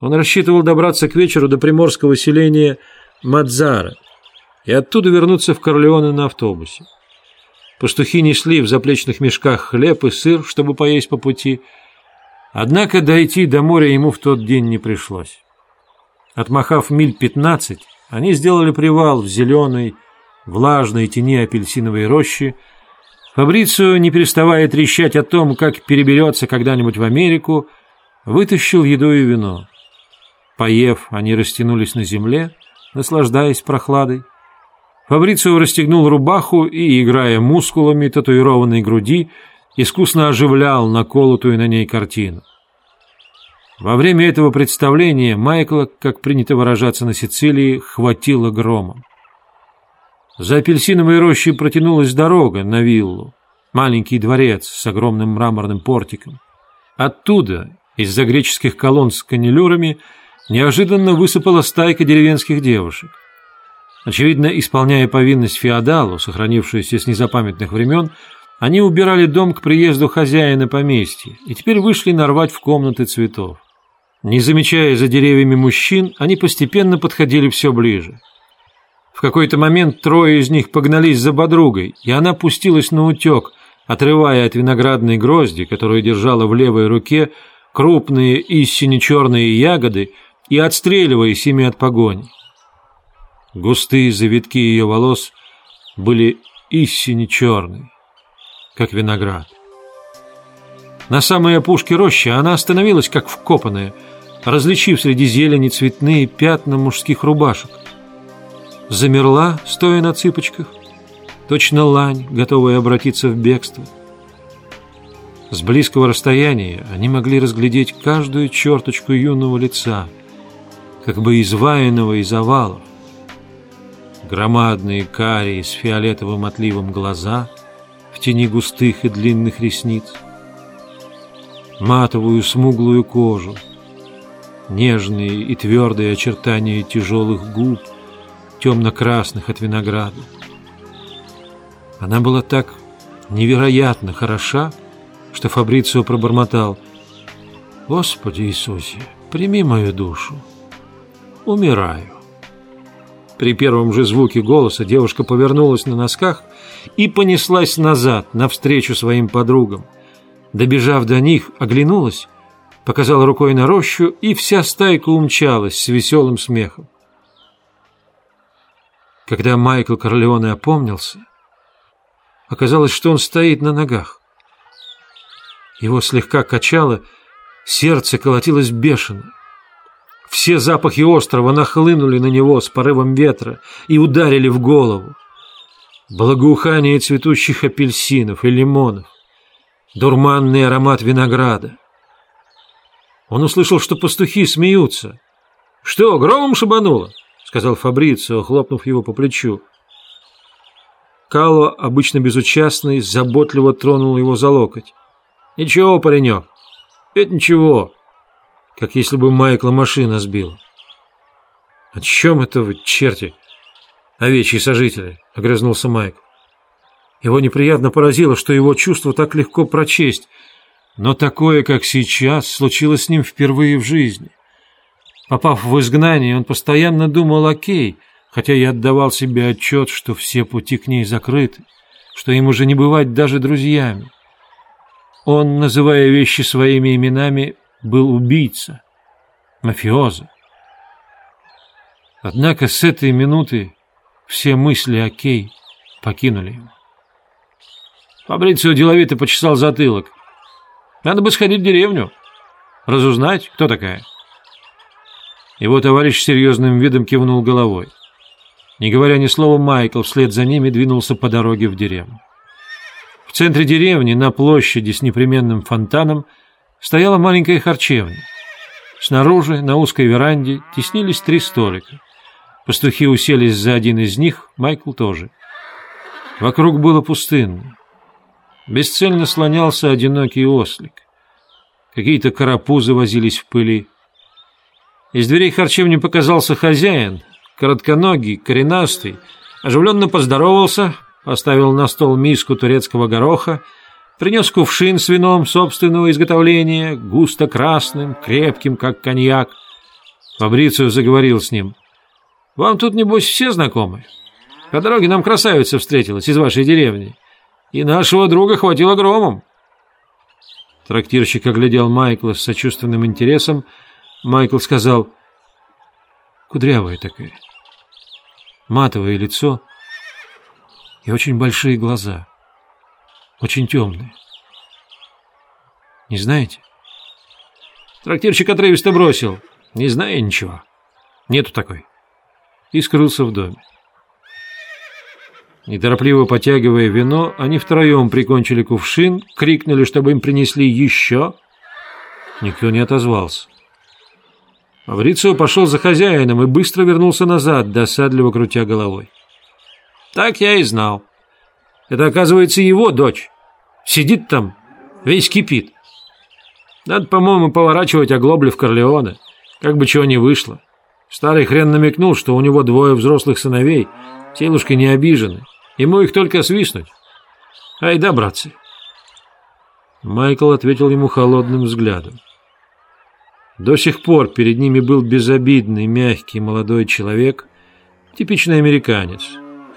Он рассчитывал добраться к вечеру до приморского селения Мадзара и оттуда вернуться в Корлеоне на автобусе. Пастухи несли в заплечных мешках хлеб и сыр, чтобы поесть по пути. Однако дойти до моря ему в тот день не пришлось. Отмахав миль пятнадцать, они сделали привал в зеленой, влажной тени апельсиновой рощи. Фабрицио, не переставая трещать о том, как переберется когда-нибудь в Америку, вытащил еду и вино. Поев, они растянулись на земле, наслаждаясь прохладой. Фабрицио расстегнул рубаху и, играя мускулами татуированной груди, искусно оживлял наколотую на ней картину. Во время этого представления Майкла, как принято выражаться на Сицилии, хватило громом. За апельсиновой рощей протянулась дорога на виллу, маленький дворец с огромным мраморным портиком. Оттуда, из-за греческих колонн с канилюрами, неожиданно высыпала стайка деревенских девушек. Очевидно, исполняя повинность феодалу, сохранившуюся с незапамятных времен, они убирали дом к приезду хозяина поместья и теперь вышли нарвать в комнаты цветов. Не замечая за деревьями мужчин, они постепенно подходили все ближе. В какой-то момент трое из них погнались за подругой, и она пустилась на утек, отрывая от виноградной грозди, которую держала в левой руке, крупные и сине-черные ягоды и отстреливаясь ими от погони. Густые завитки ее волос были истине черные, как виноград. На самой опушке рощи она остановилась, как вкопанная, различив среди зелени цветные пятна мужских рубашек. Замерла, стоя на цыпочках, точно лань, готовая обратиться в бегство. С близкого расстояния они могли разглядеть каждую черточку юного лица, как бы изваянного из овалов. Громадные карие с фиолетовым отливом глаза в тени густых и длинных ресниц, матовую смуглую кожу, нежные и твердые очертания тяжелых губ, темно-красных от винограда. Она была так невероятно хороша, что Фабрицио пробормотал «Господи Иисусе, прими мою душу, умираю». При первом же звуке голоса девушка повернулась на носках и понеслась назад, навстречу своим подругам. Добежав до них, оглянулась, показала рукой на рощу, и вся стайка умчалась с веселым смехом. Когда Майкл Корлеоне опомнился, оказалось, что он стоит на ногах. Его слегка качало, сердце колотилось бешено. Все запахи острова нахлынули на него с порывом ветра и ударили в голову. Благоухание цветущих апельсинов и лимонов, дурманный аромат винограда. Он услышал, что пастухи смеются. «Что, громом шибануло?» — сказал Фабрицио, хлопнув его по плечу. Кало, обычно безучастный, заботливо тронул его за локоть. «Ничего, паренек, это ничего как если бы Майкла машина сбила. «О чем это вы, черти? Овечьи сожители!» — огрызнулся Майк. Его неприятно поразило, что его чувство так легко прочесть, но такое, как сейчас, случилось с ним впервые в жизни. Попав в изгнание, он постоянно думал о Кей, хотя и отдавал себе отчет, что все пути к ней закрыты, что им уже не бывать даже друзьями. Он, называя вещи своими именами, был убийца, мафиоза. Однако с этой минуты все мысли о Кей покинули его. Фабрицио деловито почесал затылок. Надо бы сходить в деревню, разузнать, кто такая. Его товарищ серьезным видом кивнул головой. Не говоря ни слова, Майкл вслед за ними двинулся по дороге в деревню. В центре деревни, на площади с непременным фонтаном, стояла маленькая харчевня. Снаружи, на узкой веранде, теснились три столика. Пастухи уселись за один из них, Майкл тоже. Вокруг было пустынно. Бесцельно слонялся одинокий ослик. Какие-то карапузы возились в пыли. Из дверей харчевни показался хозяин, коротконогий, коренастый, оживленно поздоровался, поставил на стол миску турецкого гороха, принес кувшин с вином собственного изготовления, густо красным, крепким, как коньяк, Фабрицио заговорил с ним. «Вам тут, небось, все знакомы? По дороге нам красавица встретилась из вашей деревни, и нашего друга хватило громом». Трактирщик оглядел Майкла с сочувственным интересом. Майкл сказал, «Кудрявая такая, матовое лицо и очень большие глаза, очень темные. Не знаете?» Трактирщик отрывисто бросил, «Не знаю ничего, нету такой», и скрылся в доме. Неторопливо потягивая вино, они втроем прикончили кувшин, крикнули, чтобы им принесли еще. Никто не отозвался. Маврицио пошел за хозяином и быстро вернулся назад, досадливо крутя головой. Так я и знал. Это, оказывается, его дочь. Сидит там, весь кипит. Надо, по-моему, поворачивать оглобли в Корлеоне, как бы чего не вышло. Старый хрен намекнул, что у него двое взрослых сыновей, телушки не обижены. Ему их только свистнуть. Ай да, братцы. Майкл ответил ему холодным взглядом. До сих пор перед ними был безобидный, мягкий молодой человек, типичный американец,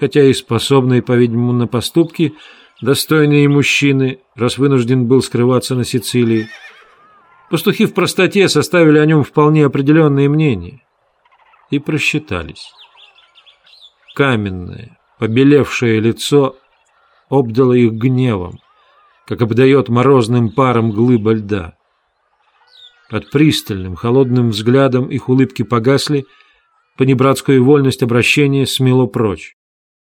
хотя и способный, по-видимому, на поступки, достойные мужчины, раз вынужден был скрываться на Сицилии. Пастухи в простоте составили о нем вполне определенные мнения и просчитались. Каменное, побелевшее лицо обдало их гневом, как обдает морозным паром глыба льда. Под пристальным, холодным взглядом их улыбки погасли, понебратскую вольность обращения смело прочь.